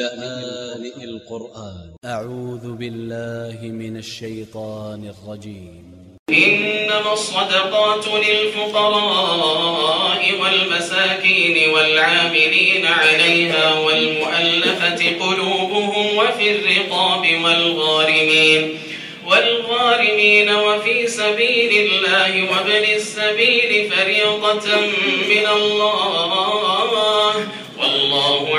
لآن القرآن. أ ع و ذ ب ا ل ل ه من ا ل ش ي ط ا ن ا ل ج ي م إنما الصدقات للفقراء والمساكين والعاملين عليها والمؤلفة قلوبهم وفي الرقاب والغارمين والغارمين وفي سبيل الله وابن السبيل فريضة من الله.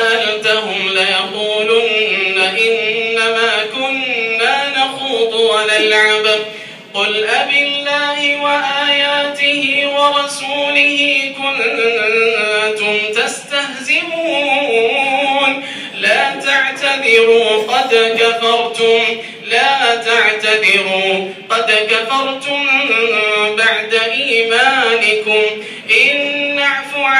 سألتهم ليقولن إنما كنا نخوض ونلعب قل أب الله وآياته ورسوله كنتم تستهزئون. لا تعتذروا قد كفرتم لا تعتذروا قد كفرتم بعد إيمانكم. إن نعف عن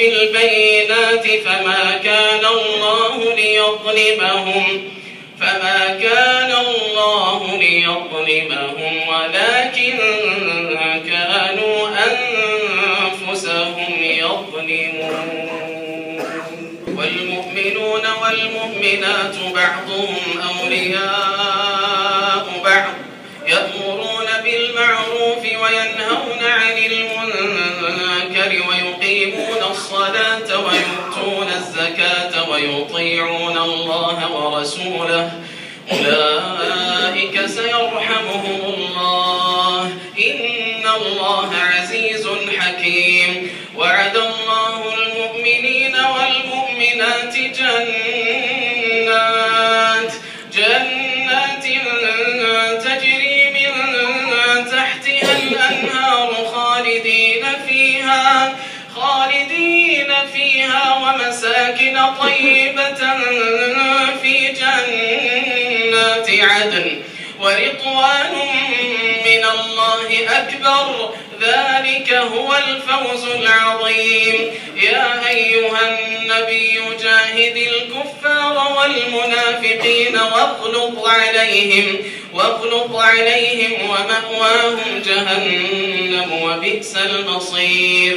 بالبينات فما كان الله ليظلمهم. فما كان الله ليظلمهم ولكن كانوا أنفسهم يظلمون. والمؤمنون والمؤمنات بعضهم أولياء سيرحمهم الله إن الله عزيز حكيم وعد الله المؤمنين والمؤمنات جنات جنات تجري من تحتها الأنهار خالدين فيها خالدين فيها ومساكن طيبة في جنات عدن ورضوان من الله أكبر. ذلك هو الفوز العظيم. يا أيها النبي جاهد الكفار والمنافقين واغلط عليهم واغلط عليهم ومأواهم جهنم وبئس المصير.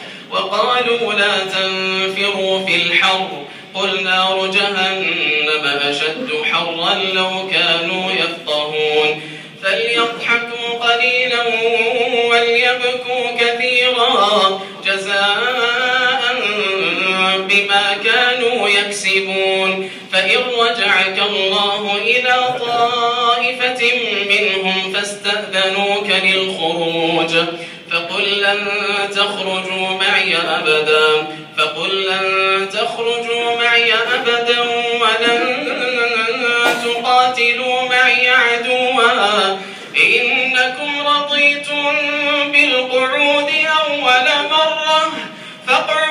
وقالوا لا تنفروا في الحر. قل نار جهنم أشد حرا لو كانوا يفقهون. فليضحكوا قليلا وليبكوا كثيرا. جزاء بما كانوا يكسبون. فإن رجعك الله إلى طائفة منهم فاستأذنوك للخروج. فقل لن تخرجوا معي أبدا فقل لن تخرجوا معي أبدا ولن تقاتلوا معي عدوا إنكم رضيتم بالقعود أول مرة فاقعدوا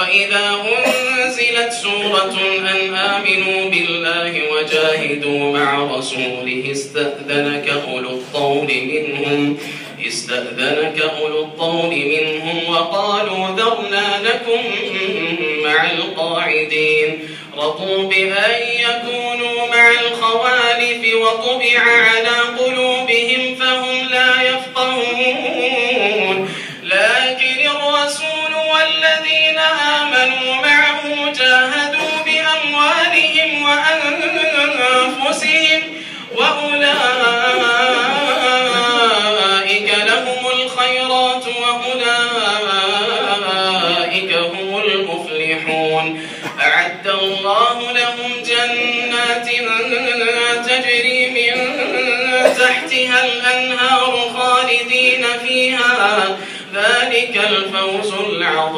وإذا أنزلت سورة أن آمنوا بالله وجاهدوا مع رسوله استأذنك أولو الطول منهم استأذنك أولو الطول منهم وقالوا ذرنا لكم مع القاعدين. رضوا بأن يكونوا مع الخوالف وطبع على قلوبهم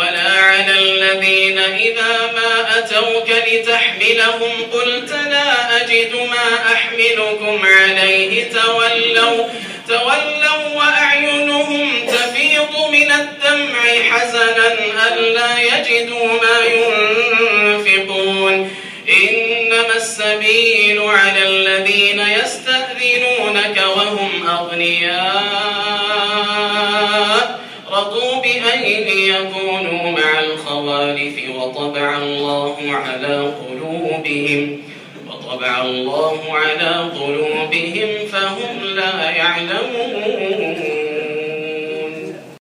ولا على الذين إذا ما أتوك لتحملهم قلت لا أجد ما أحملكم عليه تولوا تولوا وأعينهم تفيض من الدمع حزنا ألا يجدوا ما ينفقون إنما السبيل على الذين يستأذنونك وهم أغنياء رضوا بأن يكونوا الخوالف وطبع الله على قلوبهم وطبع الله على قلوبهم فهم لا يعلمون.